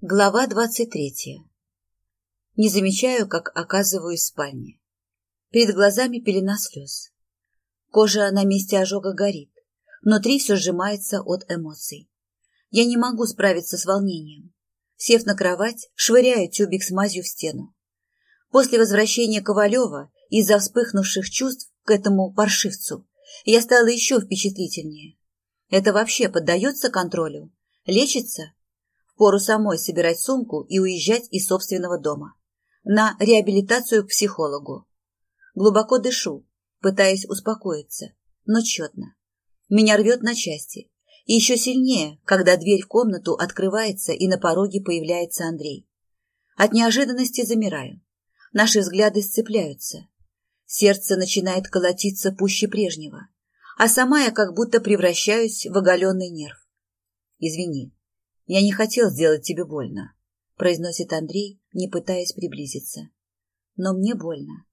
Глава двадцать третья. Не замечаю, как оказываюсь в спальне. Перед глазами пелена слез. Кожа на месте ожога горит. Внутри все сжимается от эмоций. Я не могу справиться с волнением. Сев на кровать, швыряю тюбик с мазью в стену. После возвращения Ковалева из-за вспыхнувших чувств к этому паршивцу я стала еще впечатлительнее. Это вообще поддается контролю? Лечится? Пору самой собирать сумку и уезжать из собственного дома. На реабилитацию к психологу. Глубоко дышу, пытаясь успокоиться, но тщетно. Меня рвет на части. И еще сильнее, когда дверь в комнату открывается и на пороге появляется Андрей. От неожиданности замираю. Наши взгляды сцепляются. Сердце начинает колотиться пуще прежнего, а сама я как будто превращаюсь в оголенный нерв. Извини, «Я не хотел сделать тебе больно», — произносит Андрей, не пытаясь приблизиться. «Но мне больно.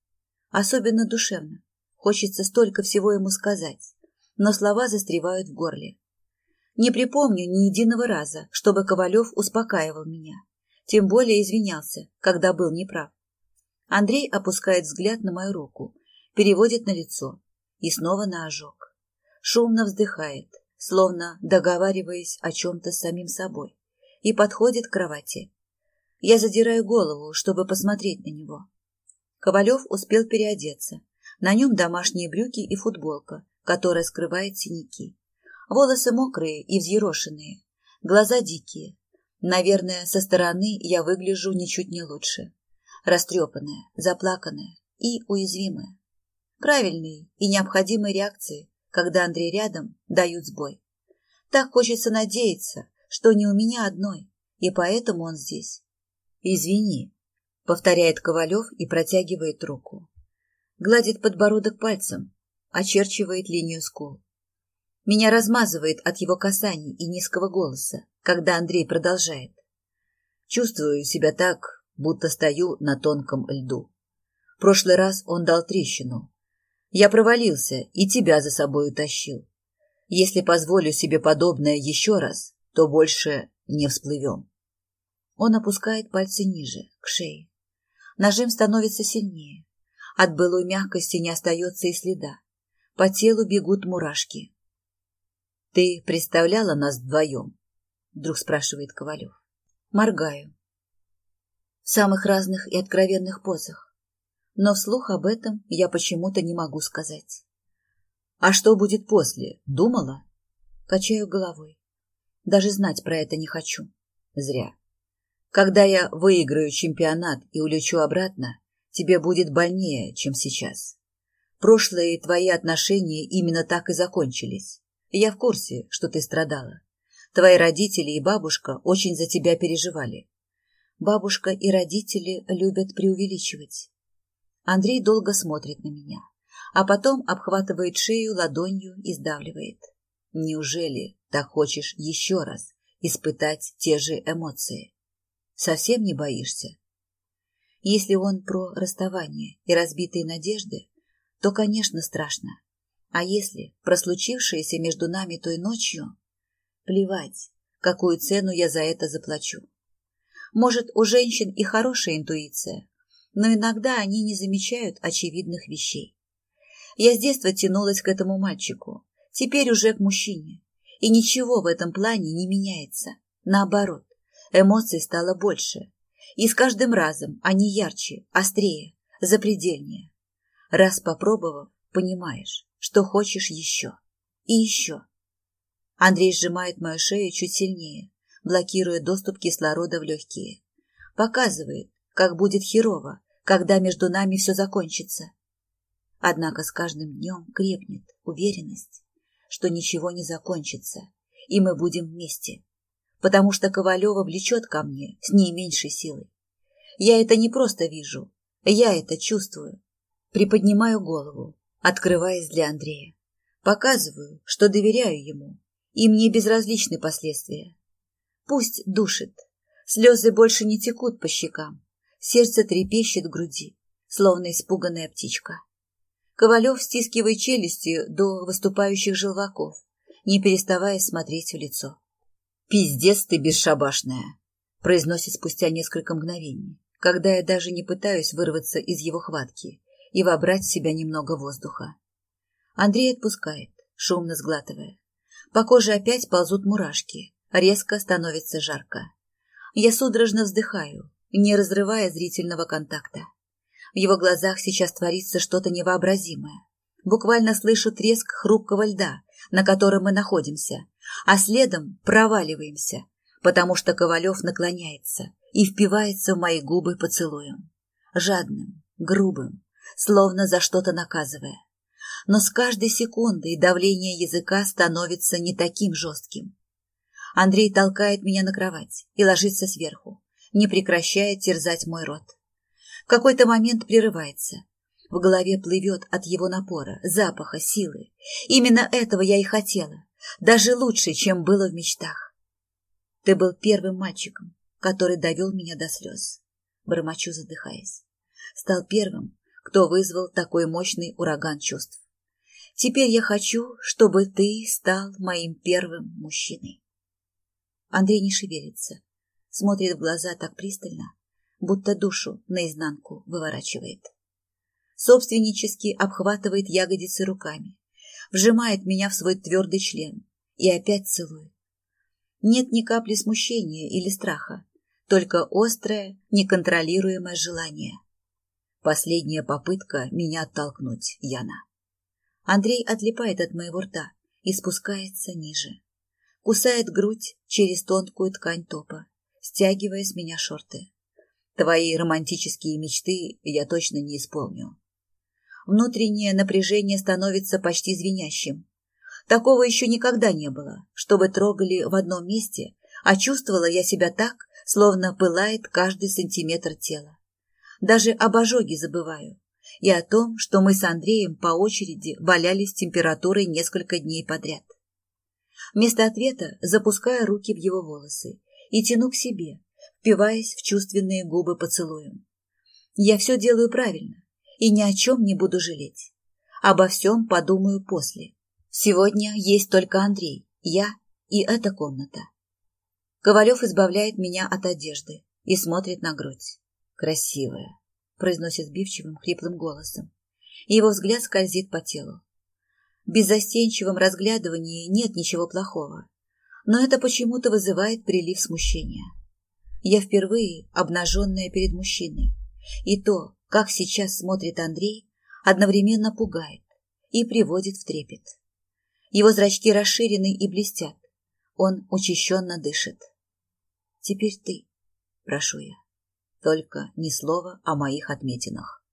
Особенно душевно. Хочется столько всего ему сказать, но слова застревают в горле. Не припомню ни единого раза, чтобы Ковалев успокаивал меня, тем более извинялся, когда был неправ. Андрей опускает взгляд на мою руку, переводит на лицо и снова на ожог. Шумно вздыхает, словно договариваясь о чем-то с самим собой, и подходит к кровати. Я задираю голову, чтобы посмотреть на него. Ковалев успел переодеться. На нем домашние брюки и футболка, которая скрывает синяки. Волосы мокрые и взъерошенные, глаза дикие. Наверное, со стороны я выгляжу ничуть не лучше. Растрепанная, заплаканная и уязвимая. Правильные и необходимые реакции, когда Андрей рядом, дают сбой. Так хочется надеяться, что не у меня одной, и поэтому он здесь. «Извини», — повторяет Ковалев и протягивает руку. Гладит подбородок пальцем, очерчивает линию скул. Меня размазывает от его касаний и низкого голоса, когда Андрей продолжает. Чувствую себя так, будто стою на тонком льду. В прошлый раз он дал трещину, я провалился и тебя за собой утащил. Если позволю себе подобное еще раз, то больше не всплывем. Он опускает пальцы ниже, к шее. Нажим становится сильнее. От былой мягкости не остается и следа. По телу бегут мурашки. «Ты представляла нас вдвоем?» — вдруг спрашивает Ковалев. Моргаю. В самых разных и откровенных позах но вслух об этом я почему-то не могу сказать. А что будет после? Думала? Качаю головой. Даже знать про это не хочу. Зря. Когда я выиграю чемпионат и улечу обратно, тебе будет больнее, чем сейчас. Прошлые твои отношения именно так и закончились. Я в курсе, что ты страдала. Твои родители и бабушка очень за тебя переживали. Бабушка и родители любят преувеличивать. Андрей долго смотрит на меня, а потом обхватывает шею ладонью и сдавливает. Неужели так хочешь еще раз испытать те же эмоции? Совсем не боишься? Если он про расставание и разбитые надежды, то, конечно, страшно. А если про случившееся между нами той ночью, плевать, какую цену я за это заплачу. Может, у женщин и хорошая интуиция, но иногда они не замечают очевидных вещей. Я с детства тянулась к этому мальчику, теперь уже к мужчине, и ничего в этом плане не меняется. Наоборот, эмоций стало больше, и с каждым разом они ярче, острее, запредельнее. Раз попробовав, понимаешь, что хочешь еще. И еще. Андрей сжимает мою шею чуть сильнее, блокируя доступ кислорода в легкие. Показывает, как будет херово, когда между нами все закончится. Однако с каждым днем крепнет уверенность, что ничего не закончится, и мы будем вместе, потому что Ковалева влечет ко мне с ней меньшей силой. Я это не просто вижу, я это чувствую. Приподнимаю голову, открываясь для Андрея. Показываю, что доверяю ему, и мне безразличны последствия. Пусть душит, слезы больше не текут по щекам, Сердце трепещет в груди, словно испуганная птичка. Ковалев стискивает челюстью до выступающих желваков, не переставая смотреть в лицо. «Пиздец ты бесшабашная!» произносит спустя несколько мгновений, когда я даже не пытаюсь вырваться из его хватки и вобрать в себя немного воздуха. Андрей отпускает, шумно сглатывая. По коже опять ползут мурашки, резко становится жарко. Я судорожно вздыхаю, не разрывая зрительного контакта. В его глазах сейчас творится что-то невообразимое. Буквально слышу треск хрупкого льда, на котором мы находимся, а следом проваливаемся, потому что Ковалев наклоняется и впивается в мои губы поцелуем. Жадным, грубым, словно за что-то наказывая. Но с каждой секундой давление языка становится не таким жестким. Андрей толкает меня на кровать и ложится сверху, не прекращая терзать мой рот. В какой-то момент прерывается. В голове плывет от его напора, запаха, силы. Именно этого я и хотела, даже лучше, чем было в мечтах. Ты был первым мальчиком, который довел меня до слез. Бормочу, задыхаясь. Стал первым, кто вызвал такой мощный ураган чувств. Теперь я хочу, чтобы ты стал моим первым мужчиной. Андрей не шевелится, смотрит в глаза так пристально, будто душу наизнанку выворачивает. Собственнически обхватывает ягодицы руками, вжимает меня в свой твердый член и опять целует. Нет ни капли смущения или страха, только острое, неконтролируемое желание. Последняя попытка меня оттолкнуть, Яна. Андрей отлипает от моего рта и спускается ниже. Кусает грудь через тонкую ткань топа, стягивая с меня шорты. Твои романтические мечты я точно не исполню. Внутреннее напряжение становится почти звенящим. Такого еще никогда не было, чтобы трогали в одном месте, а чувствовала я себя так, словно пылает каждый сантиметр тела. Даже об ожоге забываю. И о том, что мы с Андреем по очереди валялись с температурой несколько дней подряд. Вместо ответа запускаю руки в его волосы и тяну к себе, впиваясь в чувственные губы поцелуем. Я все делаю правильно и ни о чем не буду жалеть. Обо всем подумаю после. Сегодня есть только Андрей, я и эта комната. Ковалев избавляет меня от одежды и смотрит на грудь. Красивая, произносит сбивчивым, хриплым голосом. Его взгляд скользит по телу. В беззастенчивом разглядывании нет ничего плохого, но это почему-то вызывает прилив смущения. Я впервые обнаженная перед мужчиной, и то, как сейчас смотрит Андрей, одновременно пугает и приводит в трепет. Его зрачки расширены и блестят. Он учащенно дышит. «Теперь ты», — прошу я. Только ни слова о моих отметинах.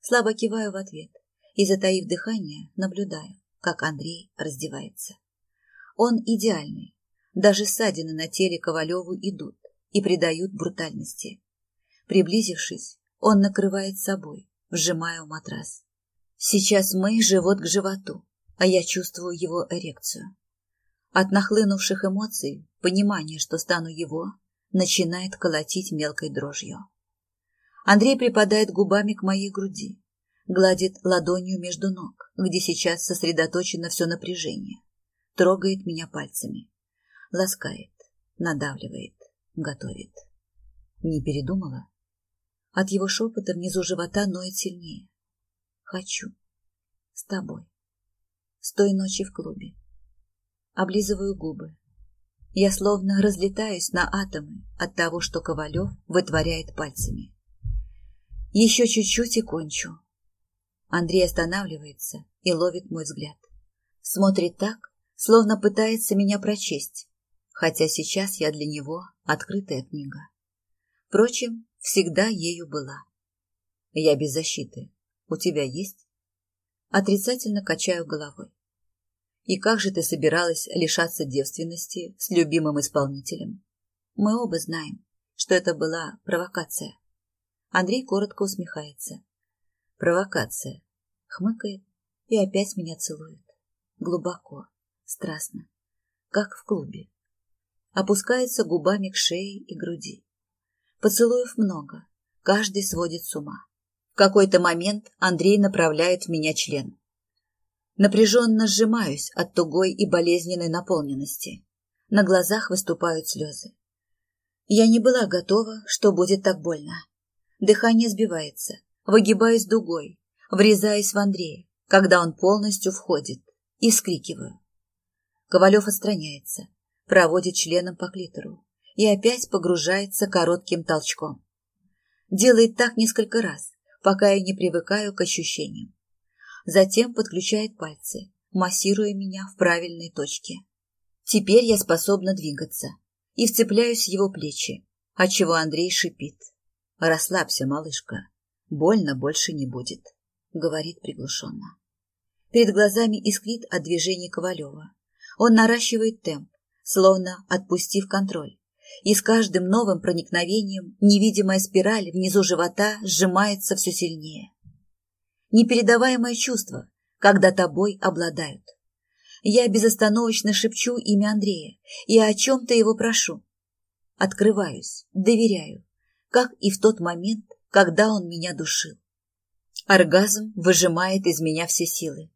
Слабо киваю в ответ и, затаив дыхание, наблюдаю, как Андрей раздевается. Он идеальный. Даже ссадины на теле Ковалеву идут и придают брутальности. Приблизившись, он накрывает собой, вжимая в матрас. Сейчас мы живот к животу, а я чувствую его эрекцию. От нахлынувших эмоций, понимание, что стану его, начинает колотить мелкой дрожью. Андрей припадает губами к моей груди, гладит ладонью между ног, где сейчас сосредоточено все напряжение, трогает меня пальцами, ласкает, надавливает, готовит. Не передумала? От его шепота внизу живота ноет сильнее. Хочу. С тобой. С той ночи в клубе. Облизываю губы, я словно разлетаюсь на атомы от того, что Ковалев вытворяет пальцами. Еще чуть-чуть и кончу. Андрей останавливается и ловит мой взгляд. Смотрит так, словно пытается меня прочесть, хотя сейчас я для него открытая книга. Впрочем, всегда ею была. Я без защиты. У тебя есть? Отрицательно качаю головой. И как же ты собиралась лишаться девственности с любимым исполнителем? Мы оба знаем, что это была провокация. Андрей коротко усмехается. Провокация. Хмыкает и опять меня целует. Глубоко, страстно, как в клубе. Опускается губами к шее и груди. Поцелуев много, каждый сводит с ума. В какой-то момент Андрей направляет в меня член. Напряженно сжимаюсь от тугой и болезненной наполненности. На глазах выступают слезы. Я не была готова, что будет так больно. Дыхание сбивается, выгибаюсь дугой, врезаясь в Андрея, когда он полностью входит, и скрикиваю. Ковалев отстраняется, проводит членом по клитору и опять погружается коротким толчком. Делает так несколько раз, пока я не привыкаю к ощущениям. Затем подключает пальцы, массируя меня в правильной точке. Теперь я способна двигаться и вцепляюсь в его плечи, отчего Андрей шипит. «Расслабься, малышка, больно больше не будет», — говорит приглушенно. Перед глазами искрит от движения Ковалева. Он наращивает темп, словно отпустив контроль. И с каждым новым проникновением невидимая спираль внизу живота сжимается все сильнее. Непередаваемое чувство, когда тобой обладают. Я безостановочно шепчу имя Андрея и о чем-то его прошу. Открываюсь, доверяю, как и в тот момент, когда он меня душил. Оргазм выжимает из меня все силы.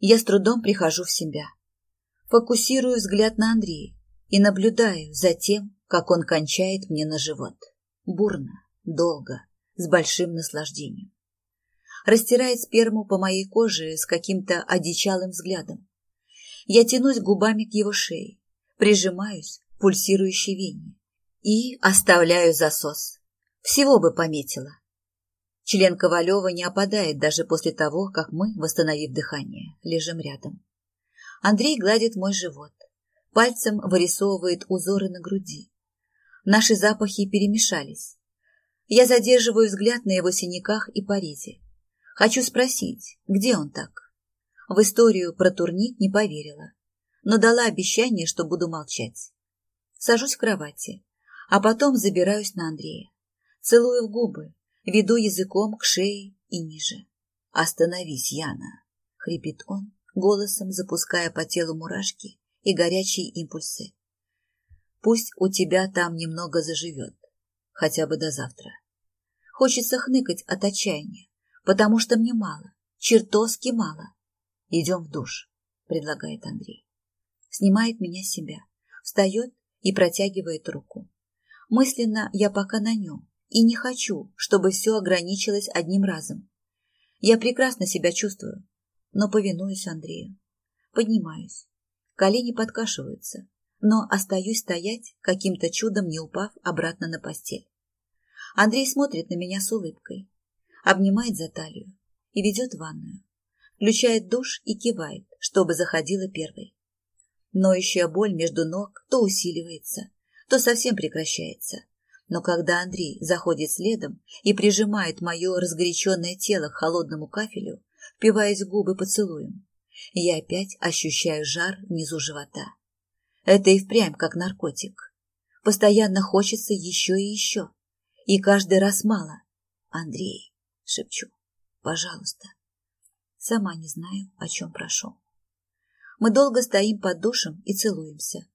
Я с трудом прихожу в себя. Фокусирую взгляд на Андрея и наблюдаю за тем, как он кончает мне на живот. Бурно, долго, с большим наслаждением. Растирает сперму по моей коже с каким-то одичалым взглядом. Я тянусь губами к его шее, прижимаюсь к пульсирующей вене и оставляю засос. Всего бы пометила. Член Ковалева не опадает даже после того, как мы, восстановив дыхание, лежим рядом. Андрей гладит мой живот, пальцем вырисовывает узоры на груди. Наши запахи перемешались. Я задерживаю взгляд на его синяках и порезе. Хочу спросить, где он так? В историю про турник не поверила, но дала обещание, что буду молчать. Сажусь в кровати, а потом забираюсь на Андрея. Целую в губы, веду языком к шее и ниже. «Остановись, Яна!» — хрипит он, голосом запуская по телу мурашки и горячие импульсы. «Пусть у тебя там немного заживет, хотя бы до завтра. Хочется хныкать от отчаяния, потому что мне мало, чертовски мало. Идем в душ, предлагает Андрей. Снимает меня с себя, встает и протягивает руку. Мысленно я пока на нем и не хочу, чтобы все ограничилось одним разом. Я прекрасно себя чувствую, но повинуюсь Андрею. Поднимаюсь. Колени подкашиваются, но остаюсь стоять, каким-то чудом не упав обратно на постель. Андрей смотрит на меня с улыбкой, обнимает за талию и ведет в ванную включает душ и кивает, чтобы заходила первой. Ноющая боль между ног то усиливается, то совсем прекращается. Но когда Андрей заходит следом и прижимает мое разгоряченное тело к холодному кафелю, впиваясь в губы поцелуем, я опять ощущаю жар внизу живота. Это и впрямь как наркотик. Постоянно хочется еще и еще. И каждый раз мало. Андрей, шепчу, пожалуйста, Сама не знаю, о чем прошу. Мы долго стоим под душем и целуемся.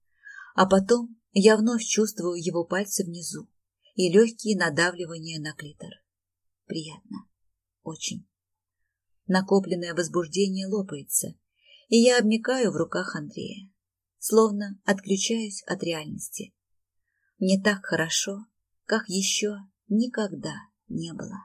А потом я вновь чувствую его пальцы внизу и легкие надавливания на клитор. Приятно. Очень. Накопленное возбуждение лопается, и я обмикаю в руках Андрея, словно отключаюсь от реальности. Мне так хорошо, как еще никогда не было.